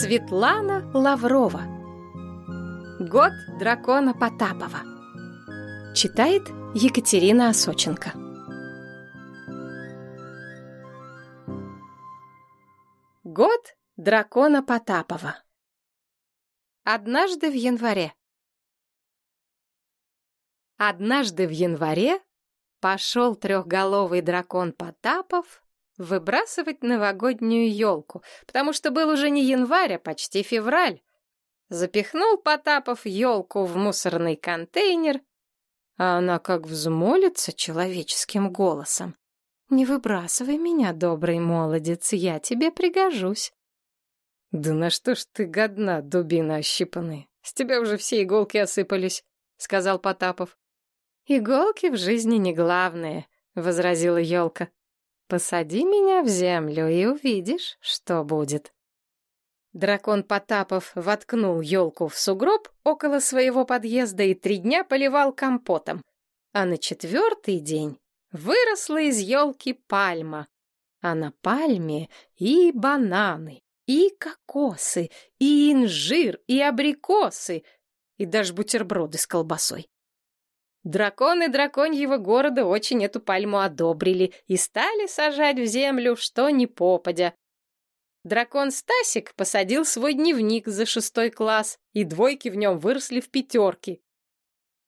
Светлана Лаврова. Год дракона Потапова Читает Екатерина Осоченко. Год дракона Потапова Однажды в январе. Однажды в январе пошел трехголовый дракон Потапов выбрасывать новогоднюю елку, потому что был уже не январь, а почти февраль. Запихнул Потапов елку в мусорный контейнер, а она как взмолится человеческим голосом. «Не выбрасывай меня, добрый молодец, я тебе пригожусь». «Да на что ж ты годна, дубина ощипанный? С тебя уже все иголки осыпались», — сказал Потапов. «Иголки в жизни не главное», — возразила елка. Посади меня в землю и увидишь, что будет. Дракон Потапов воткнул елку в сугроб около своего подъезда и три дня поливал компотом. А на четвертый день выросла из елки пальма. А на пальме и бананы, и кокосы, и инжир, и абрикосы, и даже бутерброды с колбасой. Драконы драконьего города очень эту пальму одобрили и стали сажать в землю, что ни попадя. Дракон Стасик посадил свой дневник за шестой класс, и двойки в нем выросли в пятерки.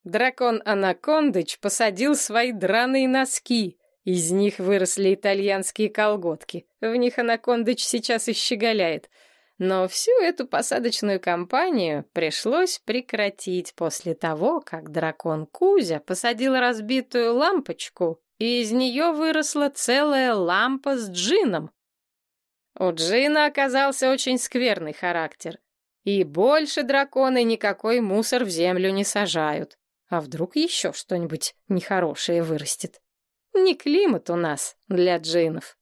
Дракон Анакондыч посадил свои драные носки, из них выросли итальянские колготки. В них Анакондыч сейчас и щеголяет — но всю эту посадочную кампанию пришлось прекратить после того, как дракон Кузя посадил разбитую лампочку, и из нее выросла целая лампа с джином. У джина оказался очень скверный характер, и больше драконы никакой мусор в землю не сажают. А вдруг еще что-нибудь нехорошее вырастет? Не климат у нас для джинов.